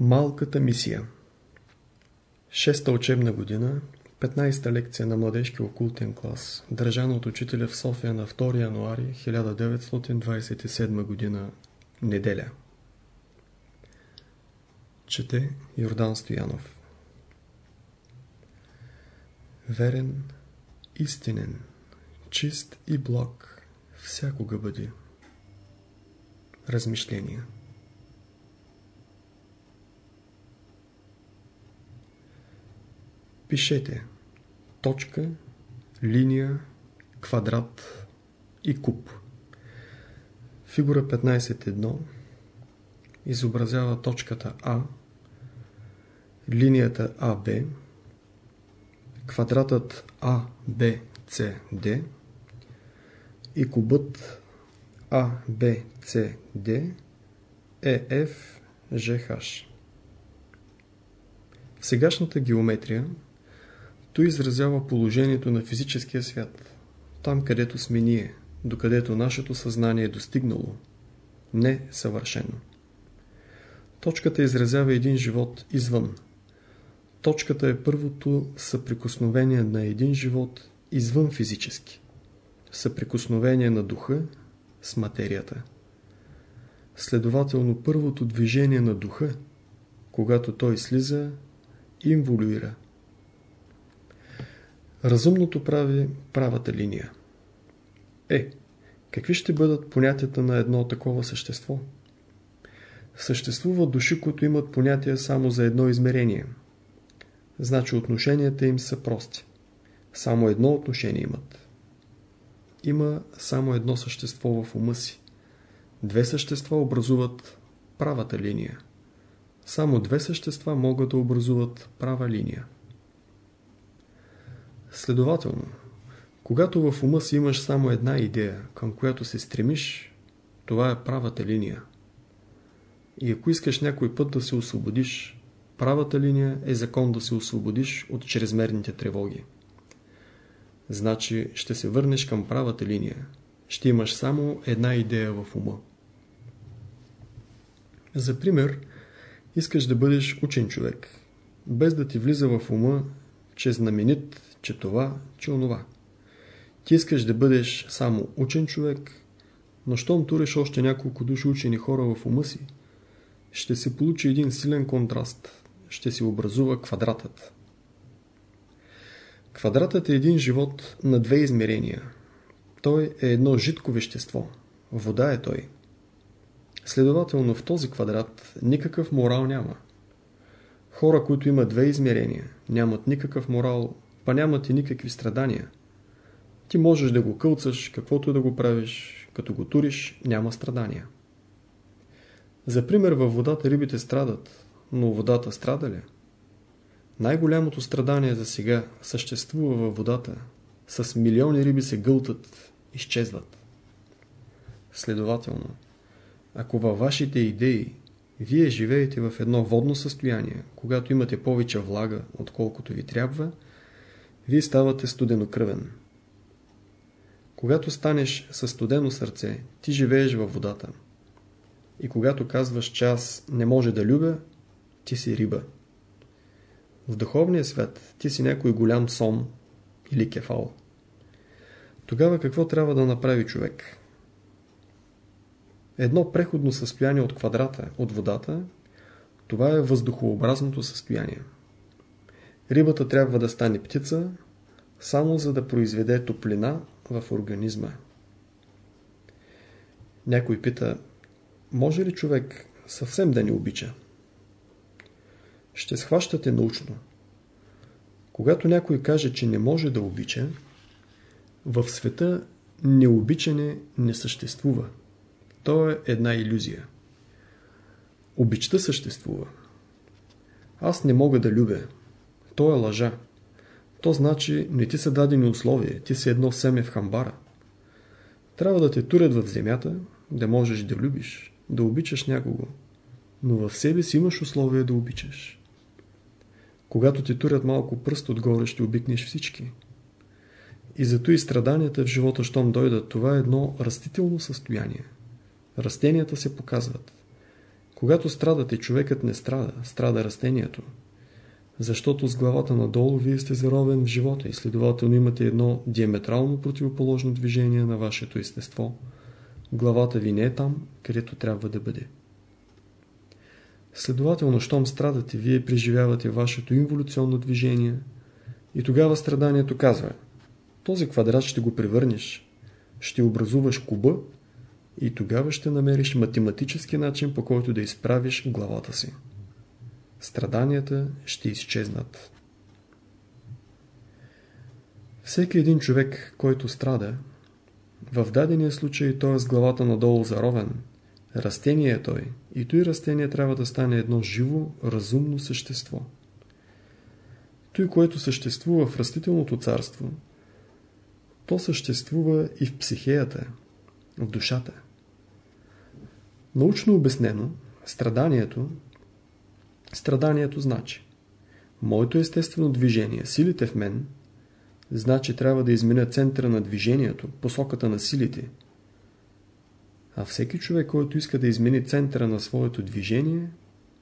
Малката мисия Шеста учебна година, 15-та лекция на младежки окултен клас, държана от учителя в София на 2 януари 1927 година, неделя. Чете Йордан Стоянов Верен, истинен, чист и благ всякога бъди. Размишления Пишете точка, линия, квадрат и куб. Фигура 15.1 изобразява точката А, линията АБ, квадратът ABCD и кубът ABCD EFGH. В сегашната геометрия той изразява положението на физическия свят, там където сме ние, докъдето нашето съзнание е достигнало, не съвършено. Точката изразява един живот извън. Точката е първото съприкосновение на един живот извън физически. Съприкосновение на духа с материята. Следователно първото движение на духа, когато той слиза, инволюира. Разумното прави правата линия. Е, какви ще бъдат понятията на едно такова същество? Съществуват души, които имат понятия само за едно измерение. Значи отношенията им са прости. Само едно отношение имат. Има само едно същество в ума си. Две същества образуват правата линия. Само две същества могат да образуват права линия. Следователно, когато в ума си имаш само една идея, към която се стремиш, това е правата линия. И ако искаш някой път да се освободиш, правата линия е закон да се освободиш от чрезмерните тревоги. Значи ще се върнеш към правата линия. Ще имаш само една идея в ума. За пример, искаш да бъдеш учен човек, без да ти влиза в ума, че знаменит че това, че онова. Ти искаш да бъдеш само учен човек, но щом туриш още няколко души учени хора в ума си, ще се получи един силен контраст, ще се образува квадратът. Квадратът е един живот на две измерения. Той е едно жидко вещество. Вода е той. Следователно в този квадрат никакъв морал няма. Хора, които имат две измерения, нямат никакъв морал, па нямат и никакви страдания. Ти можеш да го кълцаш, каквото да го правиш, като го туриш, няма страдания. За пример, във водата рибите страдат, но водата страда ли? Най-голямото страдание за сега съществува във водата. С милиони риби се гълтат, изчезват. Следователно, ако във вашите идеи вие живеете в едно водно състояние, когато имате повече влага, отколкото ви трябва, вие ставате студенокръвен. Когато станеш със студено сърце, ти живееш във водата. И когато казваш, че аз не може да любя, ти си риба. В духовния свят ти си някой голям сон или кефал. Тогава какво трябва да направи човек? Едно преходно състояние от квадрата, от водата, това е въздухообразното състояние. Рибата трябва да стане птица, само за да произведе топлина в организма. Някой пита, може ли човек съвсем да не обича? Ще схващате научно. Когато някой каже, че не може да обича, в света необичане не съществува. То е една иллюзия. Обичта съществува. Аз не мога да любя. То е лъжа. То значи не ти са дадени условия, ти си едно семе в хамбара. Трябва да те турят в земята, да можеш да любиш, да обичаш някого. Но в себе си имаш условия да обичаш. Когато ти турят малко пръст отгоре, ще обикнеш всички. И зато и страданията в живота, щом дойдат, това е едно растително състояние. Растенията се показват. Когато страдате, човекът не страда, страда растението. Защото с главата надолу вие сте заровен в живота и следователно имате едно диаметрално противоположно движение на вашето естество. Главата ви не е там, където трябва да бъде. Следователно, щом страдате, вие преживявате вашето инволюционно движение и тогава страданието казва този квадрат ще го превърнеш, ще образуваш куба и тогава ще намериш математически начин по който да изправиш главата си. Страданията ще изчезнат. Всеки един човек, който страда, в дадения случай той е с главата надолу заровен, растение е той и той растение трябва да стане едно живо, разумно същество. Той, което съществува в растителното царство, то съществува и в психеята, в душата. Научно обяснено, страданието, страданието значи моето естествено движение, силите в мен, значи трябва да изменя центъра на движението, посоката на силите. А всеки човек, който иска да измени центъра на своето движение,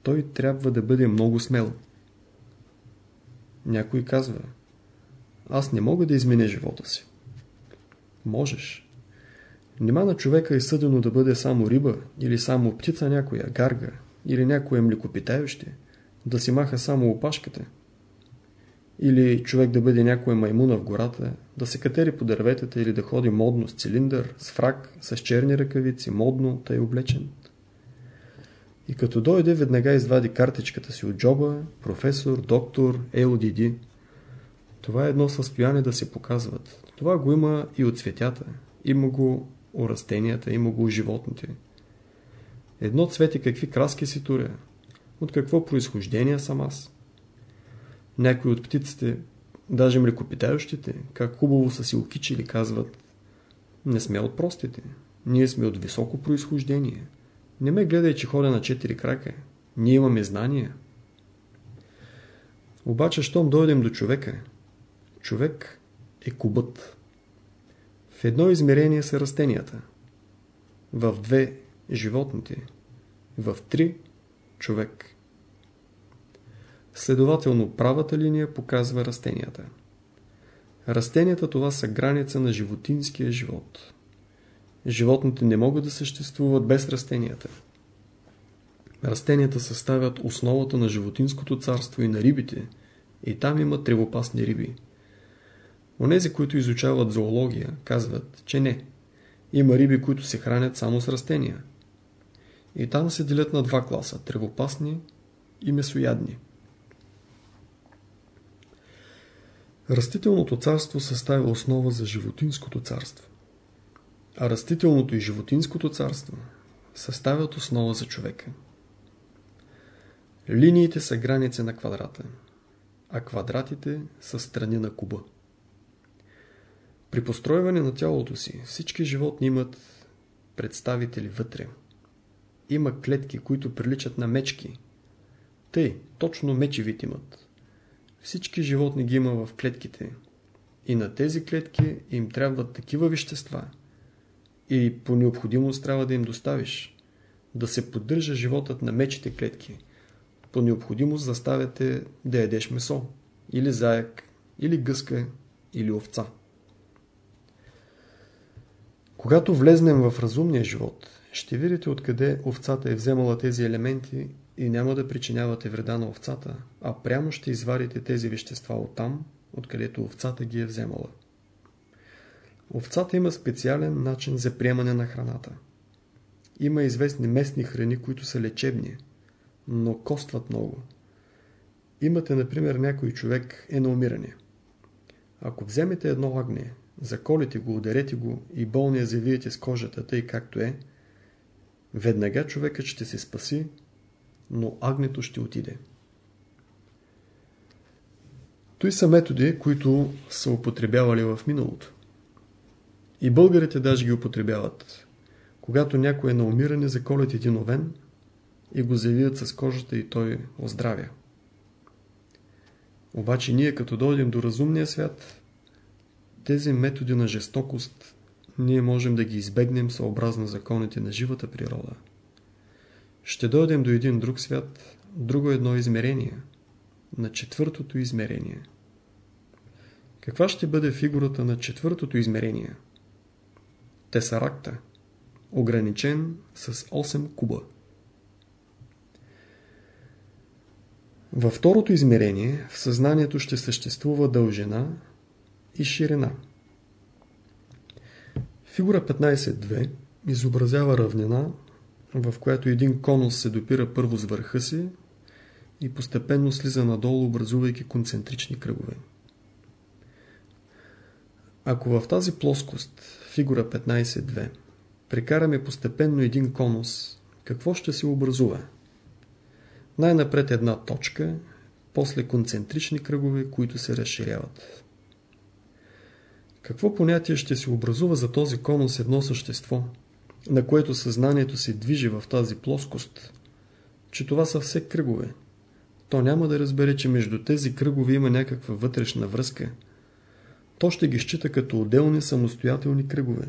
той трябва да бъде много смел. Някой казва, аз не мога да изменя живота си. Можеш. Нима на човека е съдено да бъде само риба, или само птица някоя, гарга, или някоя млекопитающи, да си маха само опашката. Или човек да бъде някоя маймуна в гората, да се катери по дърветата или да ходи модно с цилиндър, с фрак, с черни ръкавици, модно, тъй облечен. И като дойде, веднага извади картичката си от джоба, професор, доктор, LDD. Това е едно състояние да се показват. Това го има и от цветята. Има го у растенията, има го у животните. Едно цвете какви краски си туря. От какво произхождение съм аз? Някои от птиците, даже млекопитающите, как хубаво са си окичили, казват Не сме от простите. Ние сме от високо произхождение. Не ме гледай, че ходя на четири крака. Ние имаме знания. Обаче, щом дойдем до човека, човек е кубът. В едно измерение са растенията. В две – животните. В три – човек. Следователно, правата линия показва растенията. Растенията това са граница на животинския живот. Животните не могат да съществуват без растенията. Растенията съставят основата на животинското царство и на рибите, и там има тревопасни риби. Онези, които изучават зоология, казват, че не. Има риби, които се хранят само с растения. И там се делят на два класа – тревопасни и месоядни. Растителното царство съставя основа за животинското царство. А растителното и животинското царство съставят основа за човека. Линиите са граници на квадрата, а квадратите са страни на куба. При постройване на тялото си всички животни имат представители вътре. Има клетки, които приличат на мечки. Тъй, точно мечи вид имат. Всички животни ги има в клетките. И на тези клетки им трябват такива вещества. И по необходимост трябва да им доставиш. Да се поддържа животът на мечите клетки. По необходимост заставяте да ядеш месо. Или заек, или гъска, или овца. Когато влезнем в разумния живот, ще видите откъде овцата е вземала тези елементи и няма да причинявате вреда на овцата, а прямо ще извадите тези вещества от там, откъдето овцата ги е вземала. Овцата има специален начин за приемане на храната. Има известни местни храни, които са лечебни, но костват много. Имате, например, някой човек е на умиране. Ако вземете едно агне, заколите го, ударете го и болния завиете с кожата, тъй както е, веднага човекът ще се спаси, но агнето ще отиде. Той са методи, които са употребявали в миналото. И българите даже ги употребяват. Когато някой е на умиране, заколят един овен и го завият с кожата и той оздравя. Обаче ние като дойдем до разумния свят, тези методи на жестокост ние можем да ги избегнем съобразно законите на живата природа. ще дойдем до един друг свят, друго едно измерение, на четвъртото измерение. Каква ще бъде фигурата на четвъртото измерение? Тесаракта, ограничен с 8 куба. Във второто измерение в съзнанието ще съществува дължина и ширина. Фигура 15.2 изобразява равнина, в която един конус се допира първо с върха си и постепенно слиза надолу, образувайки концентрични кръгове. Ако в тази плоскост, фигура 15.2, прекараме постепенно един конус, какво ще се образува? Най-напред една точка, после концентрични кръгове, които се разширяват. Какво понятие ще се образува за този конус едно същество, на което съзнанието се движи в тази плоскост, че това са все кръгове? То няма да разбере, че между тези кръгове има някаква вътрешна връзка. То ще ги счита като отделни самостоятелни кръгове.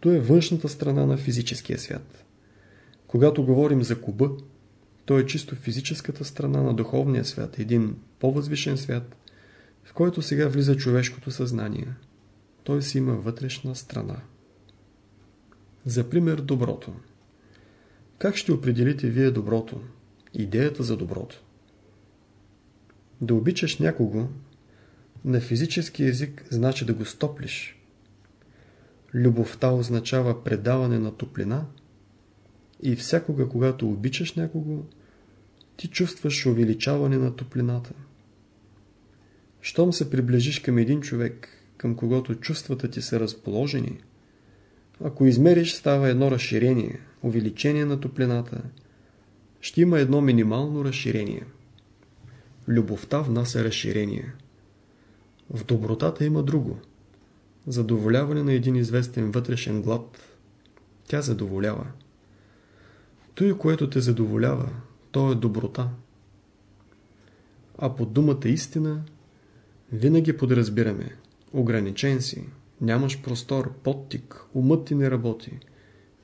То е външната страна на физическия свят. Когато говорим за куба, то е чисто физическата страна на духовния свят, един по-възвишен свят, в който сега влиза човешкото съзнание. Той си има вътрешна страна. За пример доброто. Как ще определите вие доброто? Идеята за доброто. Да обичаш някого, на физически език значи да го стоплиш. Любовта означава предаване на топлина и всякога, когато обичаш някого, ти чувстваш увеличаване на топлината. Щом се приближиш към един човек, към когото чувствата ти са разположени, ако измериш, става едно разширение, увеличение на топлината. Ще има едно минимално разширение. Любовта внася разширение. В добротата има друго. Задоволяване на един известен вътрешен глад. Тя задоволява. Той, което те задоволява, то е доброта. А под думата истина винаги подразбираме. Ограничен си, нямаш простор, подтик, умът ти не работи.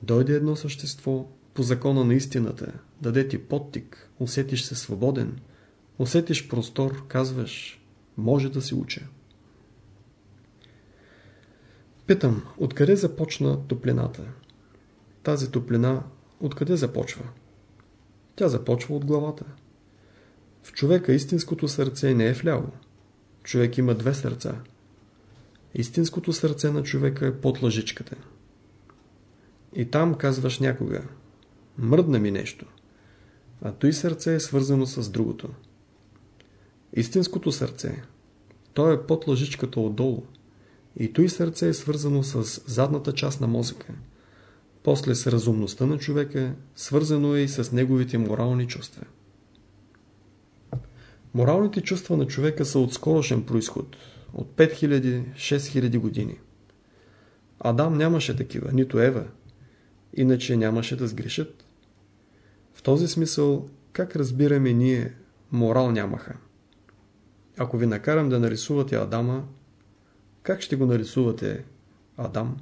Дойде едно същество по закона на истината, даде ти подтик, усетиш се свободен, усетиш простор, казваш, може да се уча. Питам, откъде започна топлината? Тази топлина откъде започва? Тя започва от главата. В човека истинското сърце не е вляво. Човек има две сърца. Истинското сърце на човека е под лъжичката. И там казваш някога мръдна ми нещо, а той сърце е свързано с другото. Истинското сърце, то е под лъжичката отдолу и той сърце е свързано с задната част на мозъка. После с разумността на човека, свързано е и с неговите морални чувства. Моралните чувства на човека са от скорошен происход, от 5000-6000 години. Адам нямаше такива, нито Ева, иначе нямаше да сгрешат. В този смисъл, как разбираме ние, морал нямаха. Ако ви накарам да нарисувате Адама, как ще го нарисувате Адам?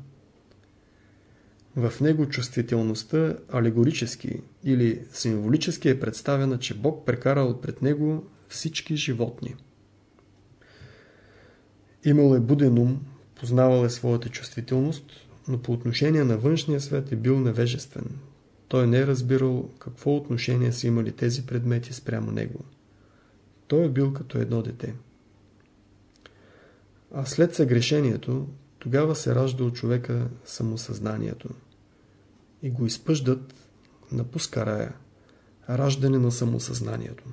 В него чувствителността алегорически или символически е представена, че Бог прекарал пред него всички животни. Имал е буден ум, познавал е своята чувствителност, но по отношение на външния свет е бил невежествен. Той не е разбирал какво отношение са имали тези предмети спрямо него. Той е бил като едно дете. А след съгрешението, тогава се ражда от човека самосъзнанието. И го изпъждат, напуска рая, раждане на самосъзнанието.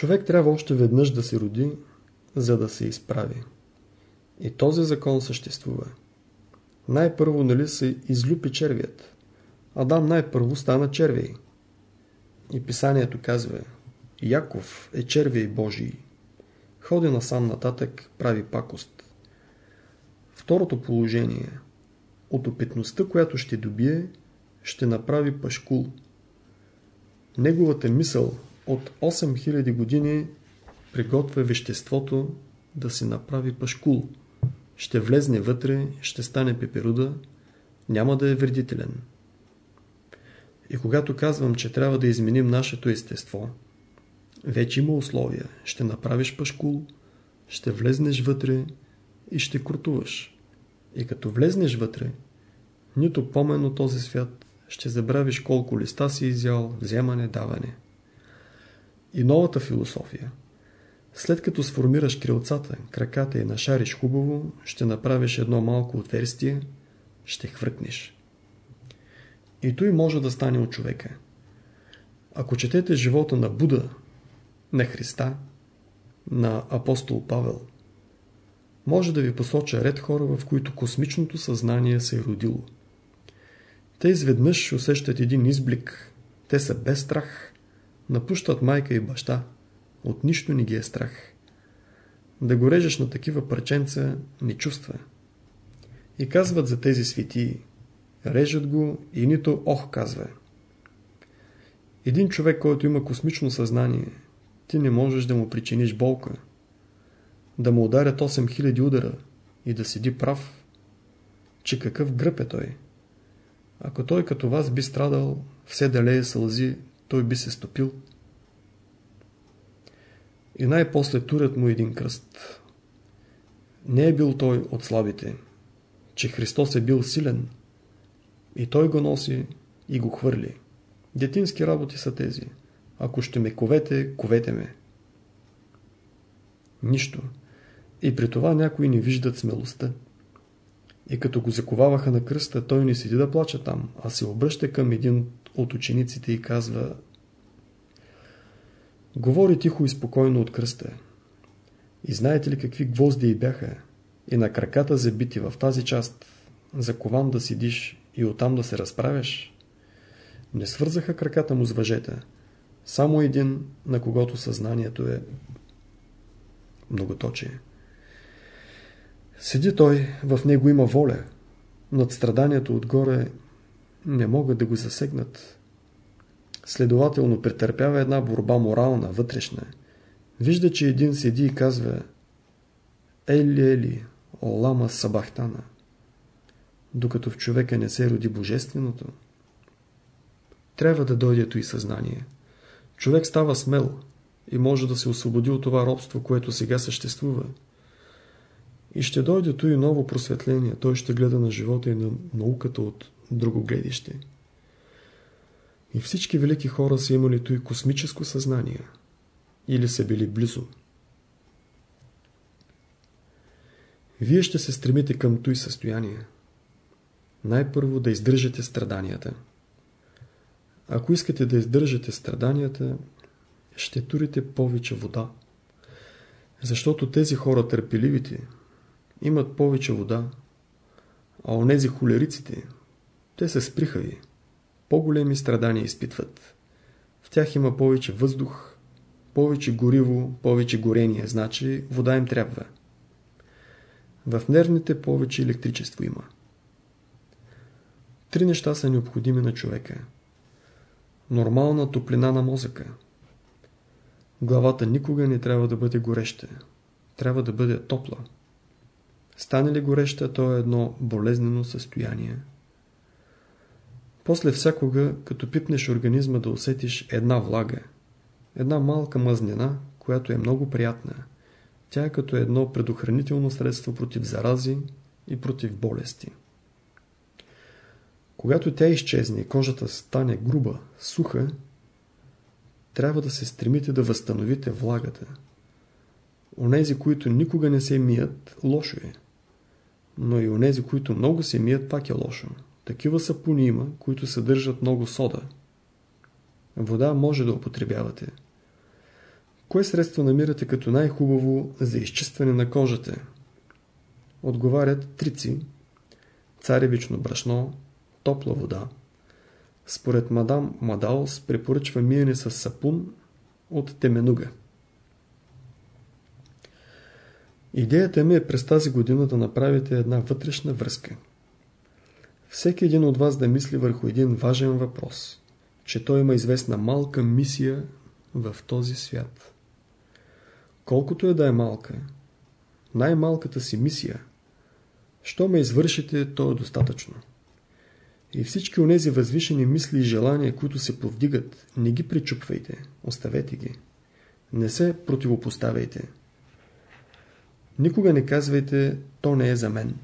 Човек трябва още веднъж да се роди, за да се изправи. И този закон съществува. Най-първо нали се излюпи червият. Адам най-първо стана червей. И писанието казва Яков е червей Божий. Ходи насам нататък, прави пакост. Второто положение от опитността, която ще добие, ще направи пашкул. Неговата мисъл от 8000 години приготвя веществото да се направи пашкул. Ще влезне вътре, ще стане пеперуда, няма да е вредителен. И когато казвам, че трябва да изменим нашето естество, вече има условия. Ще направиш пашкул, ще влезнеш вътре и ще крутуваш. И като влезнеш вътре, нито помен от този свят, ще забравиш колко листа си изял, вземане, даване. И новата философия. След като сформираш крилцата, краката и нашариш хубаво, ще направиш едно малко отверстие, ще хвъркнеш. И той може да стане от човека. Ако четете живота на Буда, на Христа, на апостол Павел, може да ви посоча ред хора, в които космичното съзнание се е родило. Те изведнъж усещат един изблик. Те са без страх. Напущат майка и баща. От нищо не ги е страх. Да го режеш на такива парченца не чувства. И казват за тези светии. Режат го и нито ох казва. Един човек, който има космично съзнание, ти не можеш да му причиниш болка. Да му ударят 8000 удара и да седи прав, че какъв гръб е той. Ако той като вас би страдал, все да лее сълзи, той би се стопил. И най-после турят му един кръст. Не е бил той от слабите, че Христос е бил силен. И той го носи и го хвърли. Детински работи са тези. Ако ще ме ковете, ковете ме. Нищо. И при това някои не виждат смелостта. И като го заковаваха на кръста, той не седи да плача там, а се обръща към един от учениците и казва Говори тихо и спокойно от кръста. И знаете ли какви гвозди и бяха? И на краката забити в тази част, закован да седиш и оттам да се разправяш? Не свързаха краката му с въжета. Само един, на когото съзнанието е многоточие. Седи той, в него има воля. Над страданието отгоре не могат да го засегнат. Следователно претърпява една борба морална, вътрешна. Вижда, че един седи и казва Ели, Ели, Олама Сабахтана. Докато в човека не се роди божественото, трябва да дойдето и съзнание. Човек става смел и може да се освободи от това робство, което сега съществува. И ще дойде то и ново просветление. Той ще гледа на живота и на науката от друго гледище. И всички велики хора са имали то и космическо съзнание. Или са били близо. Вие ще се стремите към той състояние. Най-първо да издържате страданията. Ако искате да издържате страданията, ще турите повече вода. Защото тези хора търпеливите, имат повече вода, а онези холериците, те са сприхави, по-големи страдания изпитват. В тях има повече въздух, повече гориво, повече горение, значи вода им трябва. В нервните повече електричество има. Три неща са необходими на човека. Нормална топлина на мозъка. Главата никога не трябва да бъде гореща. Трябва да бъде топла. Стане ли гореща, то е едно болезнено състояние. После всякога, като пипнеш организма да усетиш една влага, една малка мазнина, която е много приятна. Тя е като едно предохранително средство против зарази и против болести. Когато тя изчезне и кожата стане груба, суха, трябва да се стремите да възстановите влагата. Онези, които никога не се мият, лошо е но и онези, които много се мият, пак е лошо. Такива сапуни има, които съдържат много сода. Вода може да употребявате. Кое средство намирате като най-хубаво за изчистване на кожата? Отговарят трици, царевично брашно, топла вода. Според мадам Мадаус препоръчва миене с сапун от теменуга. Идеята ми е през тази година да направите една вътрешна връзка. Всеки един от вас да мисли върху един важен въпрос, че той има известна малка мисия в този свят. Колкото е да е малка, най-малката си мисия, що ме извършите, то е достатъчно. И всички онези възвишени мисли и желания, които се повдигат, не ги причупвайте, оставете ги. Не се противопоставяйте. Никога не казвайте, то не е за мен.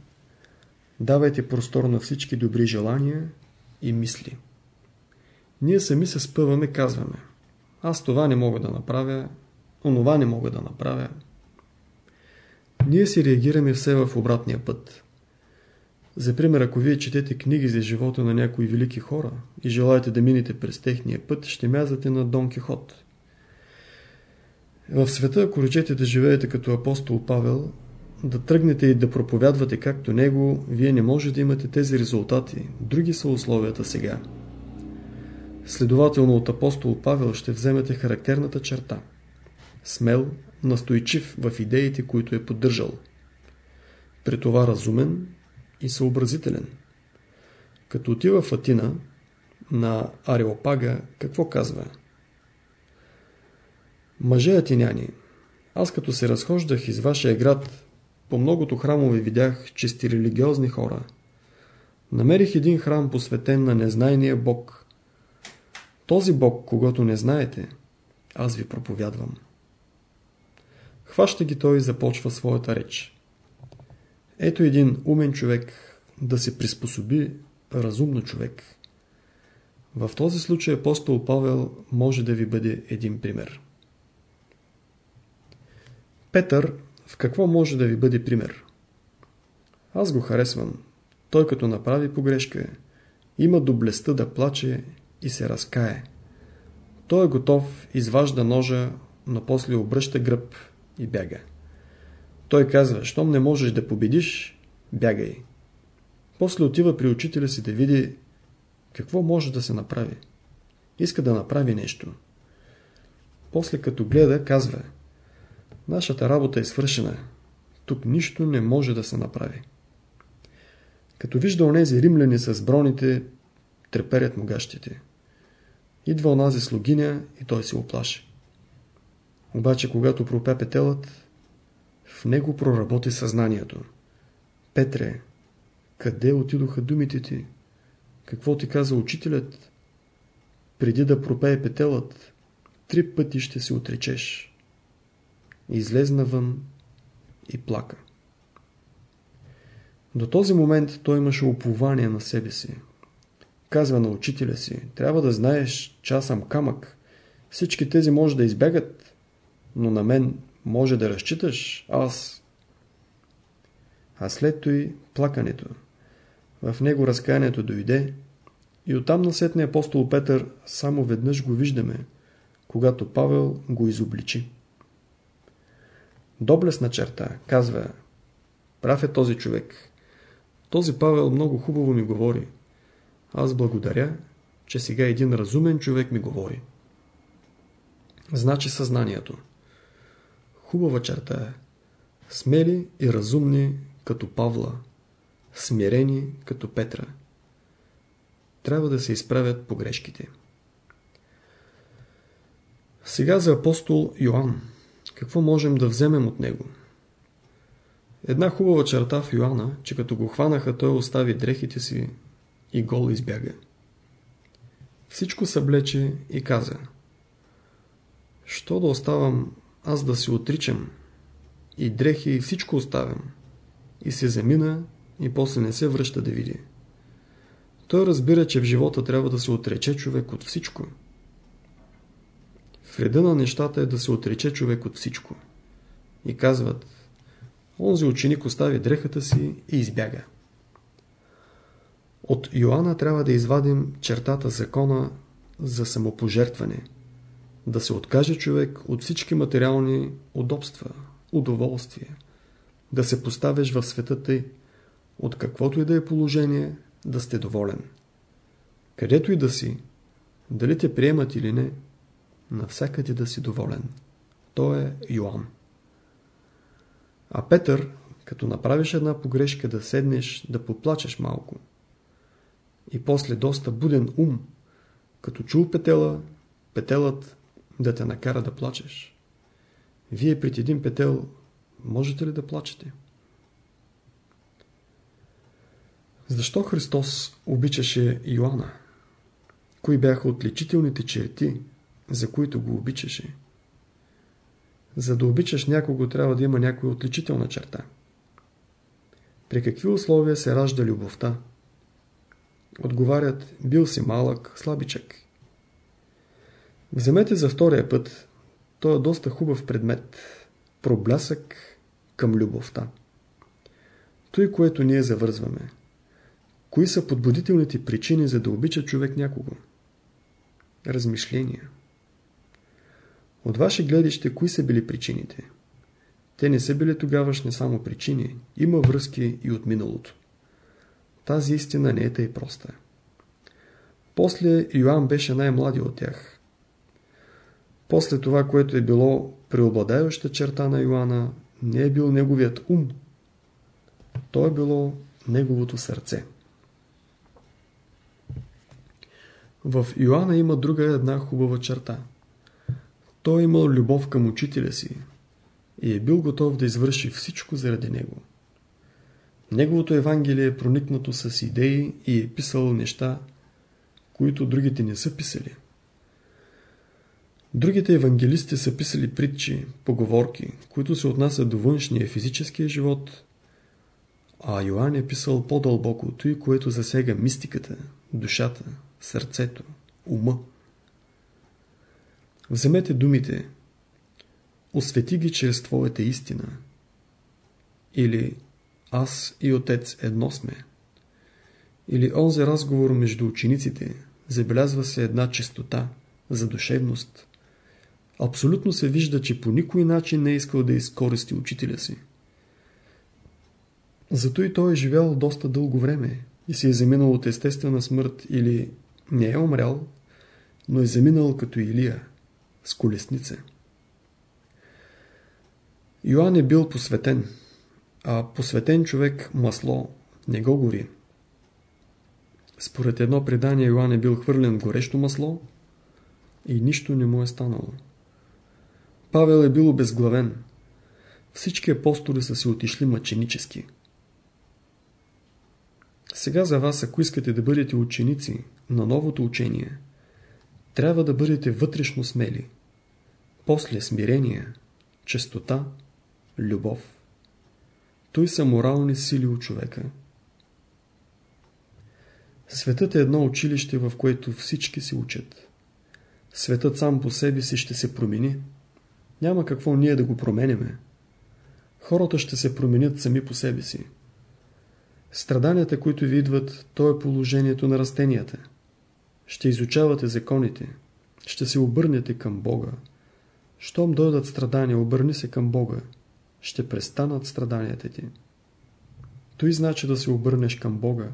Давайте простор на всички добри желания и мисли. Ние сами се спъваме, казваме. Аз това не мога да направя, онова не мога да направя. Ние си реагираме все в обратния път. За пример, ако вие четете книги за живота на някои велики хора и желаете да минете през техния път, ще мязате на Дон Кихот. В света, ако речете да живеете като апостол Павел, да тръгнете и да проповядвате както него, вие не може да имате тези резултати. Други са условията сега. Следователно от апостол Павел ще вземете характерната черта. Смел, настойчив в идеите, които е поддържал. При това разумен и съобразителен. Като отива в Атина, на Ареопага, какво казва? Мъже атиняни, аз като се разхождах из вашия град, по многото храмове видях чисти религиозни хора. Намерих един храм посветен на незнайния Бог. Този Бог, когато не знаете, аз ви проповядвам. Хваща ги той и започва своята реч. Ето един умен човек да се приспособи разумно човек. В този случай апостол Павел може да ви бъде един пример. Петър в какво може да ви бъде пример? Аз го харесвам. Той като направи погрешка, има доблестта да плаче и се разкае. Той е готов, изважда ножа, но после обръща гръб и бяга. Той казва, щом не можеш да победиш, бягай. После отива при учителя си да види какво може да се направи. Иска да направи нещо. После като гледа, казва Нашата работа е свършена. Тук нищо не може да се направи. Като вижда онези римляни с броните, треперят му гащите. Идва онази слугиня и той се оплаши. Обаче, когато пропе петелът, в него проработи съзнанието. Петре, къде отидоха думите ти? Какво ти каза учителят? Преди да пропее петелът, три пъти ще се отречеш. Излезна вън и плака. До този момент той имаше упование на себе си. Казва на учителя си, трябва да знаеш, че аз съм камък. Всички тези може да избегат, но на мен може да разчиташ, аз... А след той плакането. В него разкаянието дойде и оттам насетне апостол Петър само веднъж го виждаме, когато Павел го изобличи. Доблесна черта, казва, прав е този човек. Този Павел много хубаво ми говори. Аз благодаря, че сега един разумен човек ми говори. Значи съзнанието. Хубава черта е. Смели и разумни като Павла, смирени като Петра. Трябва да се изправят погрешките. Сега за апостол Йоанн. Какво можем да вземем от него? Една хубава черта в Йоанна, че като го хванаха, той остави дрехите си и гол избяга. Всичко съблече и каза Що да оставам аз да се отричам и дрехи и всичко оставям и се замина и после не се връща да види. Той разбира, че в живота трябва да се отрече човек от всичко. Вреда на нещата е да се отрече човек от всичко. И казват, онзи ученик остави дрехата си и избяга. От Йоанна трябва да извадим чертата закона за самопожертване. Да се откаже човек от всички материални удобства, удоволствия. Да се поставиш в света тъй, от каквото и да е положение, да сте доволен. Където и да си, дали те приемат или не, навсякъде да си доволен. Той е Йоан. А Петър, като направиш една погрешка да седнеш, да поплачеш малко. И после доста буден ум, като чул петела, петелът да те накара да плачеш. Вие пред един петел можете ли да плачете? Защо Христос обичаше Йоанна? Кои бяха отличителните черти, за които го обичаше? За да обичаш някого, трябва да има някоя отличителна черта. При какви условия се ражда любовта? Отговарят, бил си малък, слабичък. Вземете за втория път, той е доста хубав предмет. Проблясък към любовта. Той, което ние завързваме. Кои са подбудителните причини, за да обича човек някого? Размишления. От ваше гледище, кои са били причините? Те не са били тогавашни само причини, има връзки и от миналото. Тази истина не е тъй проста. После Йоанн беше най-млади от тях. После това, което е било преобладающа черта на Йоанна, не е бил неговият ум. То е било неговото сърце. В Йоанна има друга една хубава черта. Той е имал любов към учителя си и е бил готов да извърши всичко заради него. Неговото Евангелие е проникнато с идеи и е писал неща, които другите не са писали. Другите евангелисти са писали притчи, поговорки, които се отнасят до външния физическия живот, а Йоанн е писал по-дълбоко той, което засега мистиката, душата, сърцето, ума. Вземете думите Освети ги чрез Твоята истина или Аз и Отец едно сме или онзи разговор между учениците забелязва се една чистота, задушевност. Абсолютно се вижда, че по никой начин не е искал да изкористи учителя си. Зато и той е живял доста дълго време и се е заминал от естествена смърт или не е умрял, но е заминал като Илия, с колесница. Йоанн е бил посветен, а посветен човек масло не го гори. Според едно предание Йоанн е бил хвърлен в горещо масло и нищо не му е станало. Павел е бил обезглавен. Всички апостоли са се отишли мъченически. Сега за вас, ако искате да бъдете ученици на новото учение, трябва да бъдете вътрешно смели. После смирение, честота, любов. Той са морални сили у човека. Светът е едно училище, в което всички се учат. Светът сам по себе си ще се промени. Няма какво ние да го променяме. Хората ще се променят сами по себе си. Страданията, които ви идват, то е положението на растенията. Ще изучавате законите. Ще се обърнете към Бога. Щом дойдат страдания, обърни се към Бога. Ще престанат страданията ти. Той значи да се обърнеш към Бога,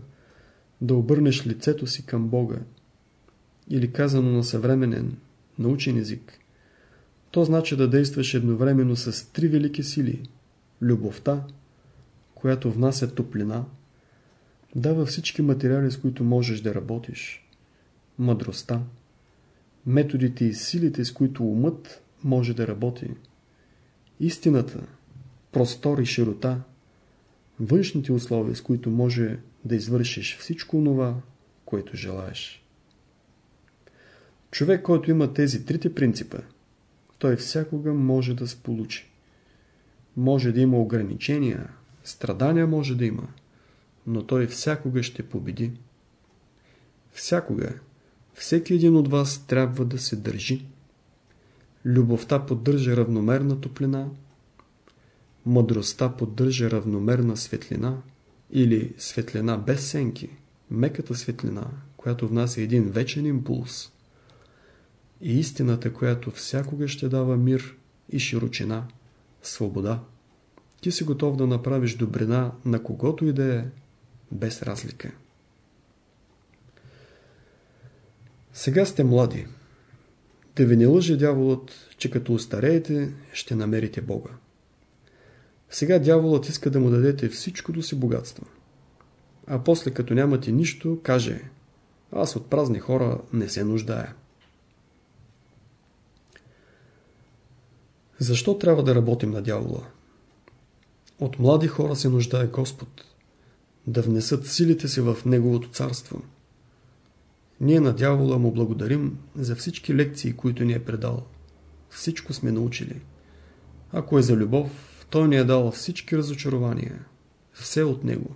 да обърнеш лицето си към Бога. Или казано на съвременен, научен език. То значи да действаш едновременно с три велики сили. Любовта, която внася топлина, дава всички материали, с които можеш да работиш. Мъдростта, методите и силите, с които умът може да работи. Истината, простор и широта, външните условия, с които може да извършиш всичко това, което желаеш. Човек, който има тези трите принципа, той всякога може да сполучи. Може да има ограничения, страдания може да има, но той всякога ще победи. Всякога, всеки един от вас трябва да се държи. Любовта поддържа равномерна топлина, мъдростта поддържа равномерна светлина или светлина без сенки, меката светлина, която внася един вечен импулс и истината, която всякога ще дава мир и широчина, свобода. Ти си готов да направиш добрина на когото и да е, без разлика. Сега сте млади. Да ви не лъже дяволът, че като устареете, ще намерите Бога. Сега дяволът иска да му дадете всичкото си богатство. А после като нямате нищо, каже Аз от празни хора не се нуждая. Защо трябва да работим на дявола? От млади хора се нуждае Господ. да внесат силите си в Неговото царство. Ние на дявола му благодарим за всички лекции, които ни е предал. Всичко сме научили. Ако е за любов, той ни е дал всички разочарования. Все от него.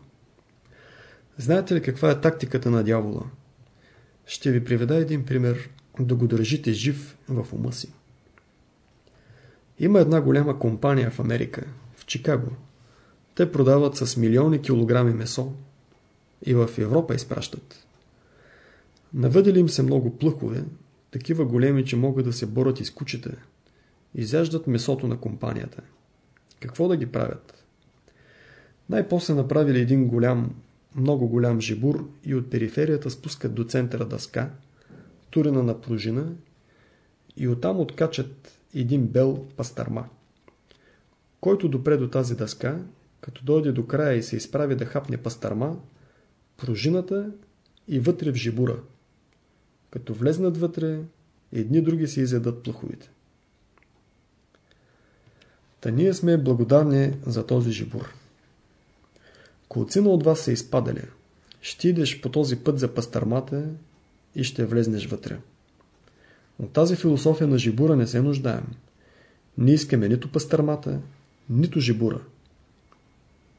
Знаете ли каква е тактиката на дявола? Ще ви приведа един пример, да го държите жив в ума си. Има една голяма компания в Америка, в Чикаго. Те продават с милиони килограми месо и в Европа изпращат. Навъдили им се много плъхове, такива големи, че могат да се борят и с кучета. Изяждат месото на компанията. Какво да ги правят? Най-после направили един голям, много голям жибур и от периферията спускат до центъра дъска, турена на пружина и оттам откачат един бел пастърма. Който допре до тази дъска, като дойде до края и се изправи да хапне пастърма, пружината и вътре в жибура. Като влезнат вътре, едни други си изядат плаховите. Та ние сме благодарни за този жибур. Колцина от вас са изпадали. Ще идеш по този път за пастърмата и ще влезнеш вътре. От тази философия на жибура не се нуждаем. Не искаме нито пастърмата, нито жибура.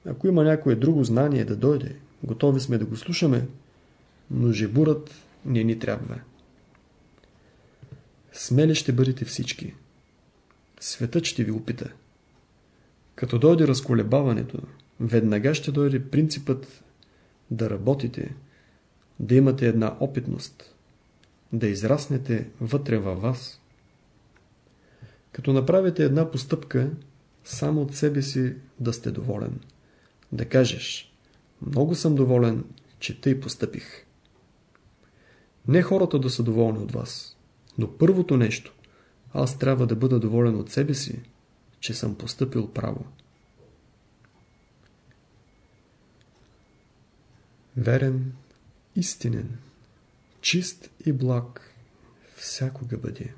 Ако има някое друго знание да дойде, готови сме да го слушаме, но жибурът не ни трябва. Смели ще бъдете всички. Светът ще ви опита. Като дойде разколебаването, веднага ще дойде принципът да работите, да имате една опитност, да израснете вътре във вас. Като направите една постъпка, само от себе си да сте доволен. Да кажеш, много съм доволен, че тъй постъпих. Не хората да са доволни от вас, но първото нещо, аз трябва да бъда доволен от себе си, че съм постъпил право. Верен, истинен, чист и благ всякога бъде.